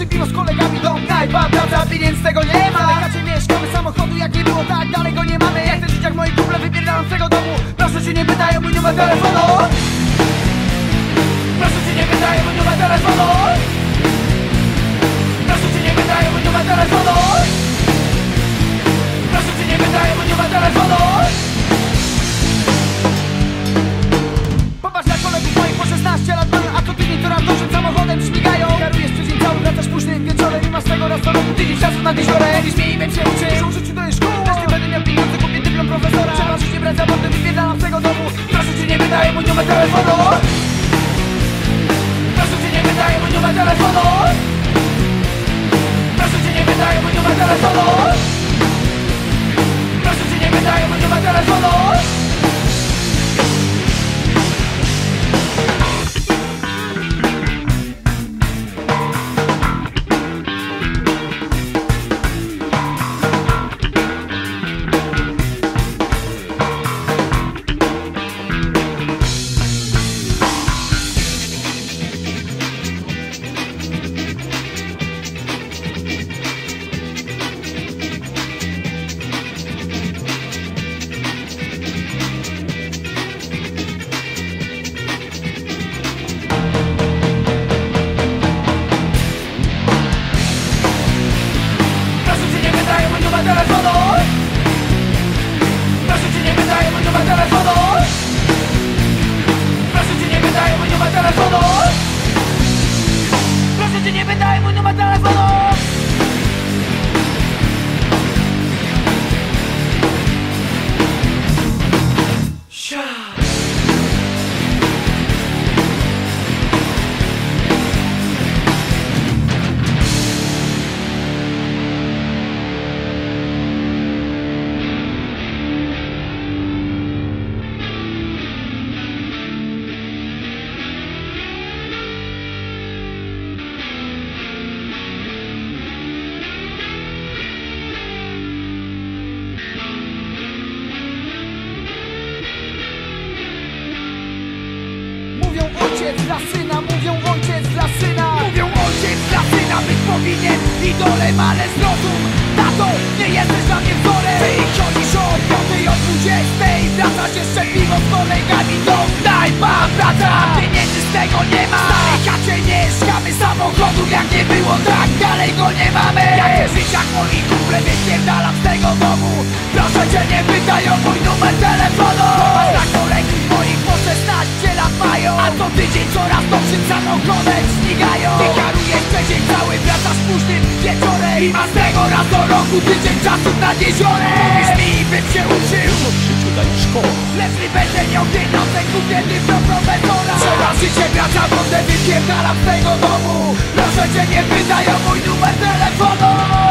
Zawsze piwo z kolegami dom Knajpa, praca, pieniędzy tego nie ma. Lekacie mieszkamy, samochodu jak nie było tak Dalej go nie mamy, jak żyć jak moi kumple Wypierdalam z tego domu. Proszę cię nie pytają, mój numer telefonu. Proszę cię nie pytają, mój numer telefonu. Proszę cię nie pytają, mój numer telefonu na jeziorem Mówisz mi imię się uczy, że życiu to jest szkół Też nie będę miał pieniędzy, kupię dyplom profesora. Trzeba życie brać za mordę, wypierdalam z tego domu. Proszę cię nie wydaje mój numer telefonu. Proszę cię nie wydaje mój numer telefonu ojciec dla syna, mówią ojciec dla syna. Mówią ojciec dla syna, być powinien idolem, ale zrozum. Tato, nie jesteś dla mnie wzorem. Wychodzisz o piątej, o dwudziestej. Wracasz jeszcze piwo z kolegami do knajpa Wraca, pieniędzy z tego nie ma. W starej chacie mieszkamy, samochodu jak nie było tak Dalej go nie mamy. Jak żyć jak moi kumple, wypierdalam z tego domu. Proszę cię nie pytaj o mój śmigają Ty karujesz tydzień cały, wracasz późnym wieczorem. I masz tego raz do roku tydzień czasu nad jeziorem. Mówisz mi, bym się uczył. W życiu daje szkoła Lecz nie będę miał pieniądze, kupię dyplom profesora Trzeba życie wraca, wodę wypierdalam z tego domu. Proszę cię nie pytaj o mój numer telefonu